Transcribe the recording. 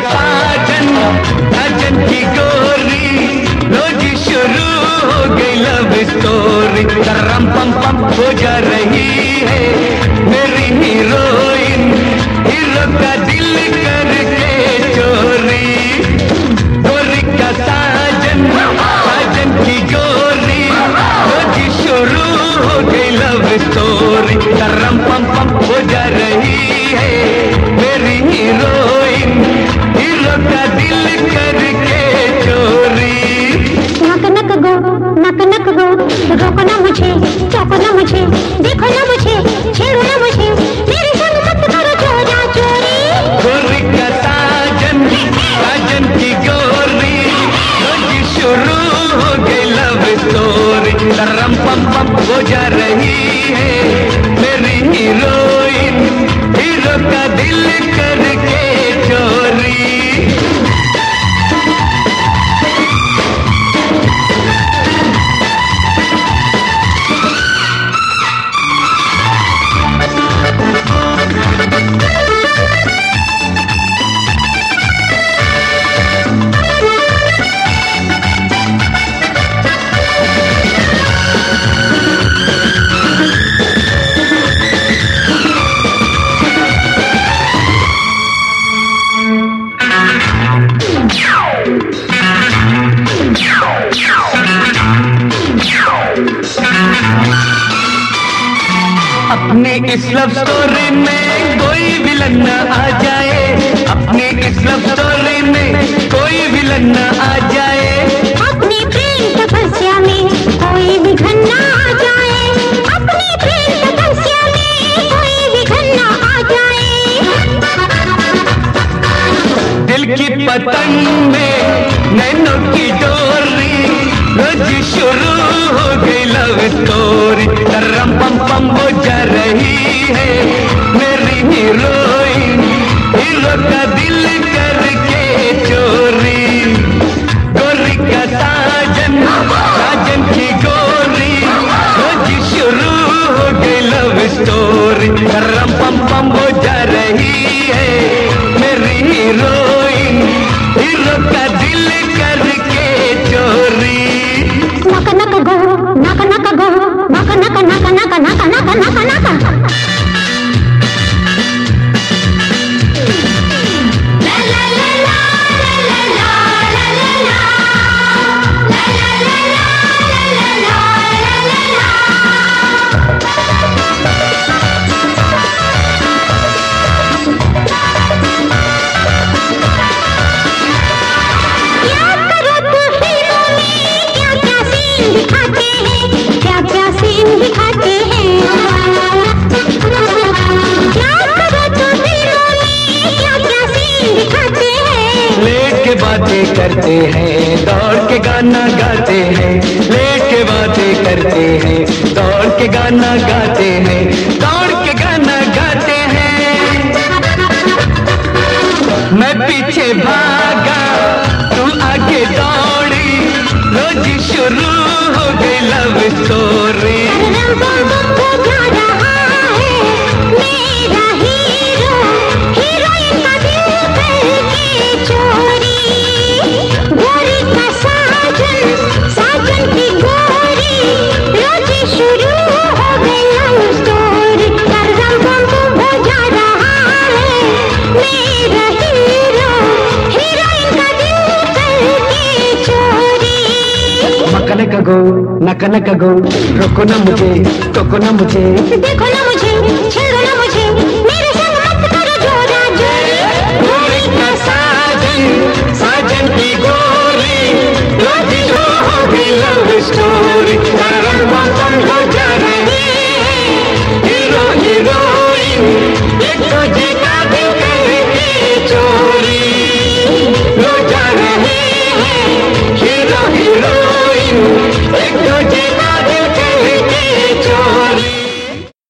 साजन की गोरी। रोजी शुरू हो गई लव स्टोरी रम पम पम हो जा रही है, मेरी हीरो। जा रही है। अपने इस लव स्टोरी में कोई विलन न आ जाए। अपने इस लव स्टोरी में कोई विलन न आ जाए। अपने प्रेम तपस्या में कोई विघन ना आ जाए। अपने प्रेम तपस्या में कोई विघन ना आ जाए। दिल की पतंग में नैनों की डोरी रोज शुरू हो गई लव स्टोरी रम पम पम हो जा रही है मेरी हीरोइन के बातें करते हैं, दौड़ के गाना गाते हैं, लेट के बातें करते हैं, दौड़ के गाना गाते हैं, दौड़ के गाना गाते हैं। मैं पीछे भागा, तू आगे दौड़ी, रोज शुरू हो गई लव स्टोरी मकन का गो नकन का गो रोको ना मुझे टोको ना मुझे देखो ना मुझे छेड़ो ना मुझे